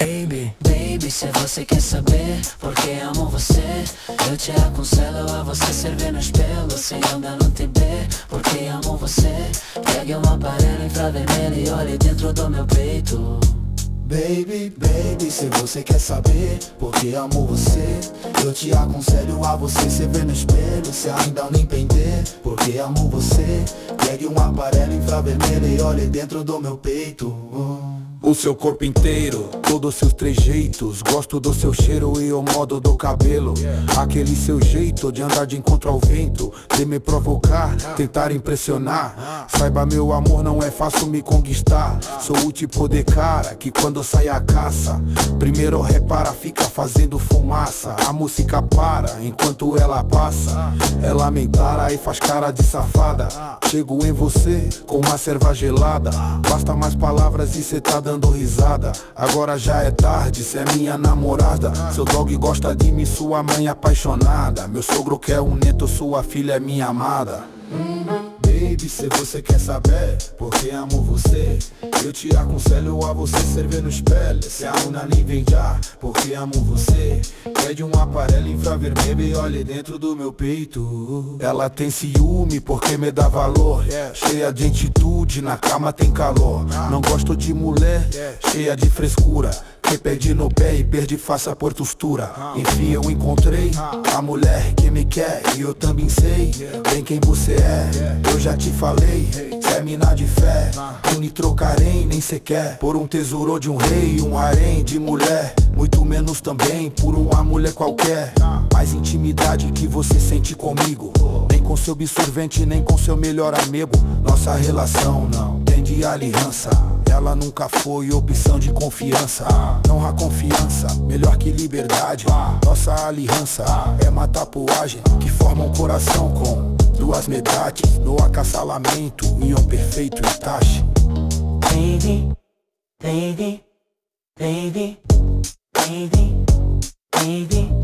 Baby, baby, se você quer saber porque amo você Eu te aconselho a você servir no espelho. Sem andar no TB, porque amo você? Pegue um aparelho infravermelho e olhe dentro do meu peito. Baby, baby, se você quer saber porque amo você Eu te aconselho a você se ver no espelho. Se ainda não entender porque amo você Pegue um aparelho infravermelho e olhe dentro do meu peito o seu corpo inteiro, todos seus trejeitos. Gosto do seu cheiro e o modo do cabelo. Aquele seu jeito de andar de encontro ao vento De me provocar, tentar impressionar. Saiba meu amor, não é fácil me conquistar. Sou o tipo de cara que quando sai a caça Primeiro repara, fica fazendo fumaça. A música para enquanto ela passa. Ela me encara e faz cara de safada. Chego em você com uma serva gelada. Basta mais palavras e cê tá dando risada. Agora já é tarde, cê é minha namorada. Seu dog gosta de mim, sua mãe apaixonada. Meu sogro quer um neto, sua filha é minha amada Baby, se você quer saber porque amo você Eu te aconselho a você servir no espelho Se a una nem vem já, porque amo você Pede um aparelho infravermelho e olhe dentro do meu peito. Ela tem ciúme porque me dá valor. Cheia de atitude, na cama tem calor. Não gosto de mulher cheia de frescura que pede no pé e perde faça por postura Enfim eu encontrei a mulher que me quer E eu também sei bem quem você é. Eu já te falei, cê é mina de fé. Eu me trocarei nem sequer Por um tesouro de um rei, um harém de mulher. Muito menos também por uma mulher qualquer. Mais intimidade que você sente comigo. Nem com seu absorvente, nem com seu melhor amigo. Nossa relação não tem de aliança ela nunca foi opção de confiança. Não há confiança, melhor que liberdade. Nossa aliança é uma tatuagem Que forma um coração com duas metades. No acassalamento e um perfeito Baby, baby, baby, baby, baby, baby, baby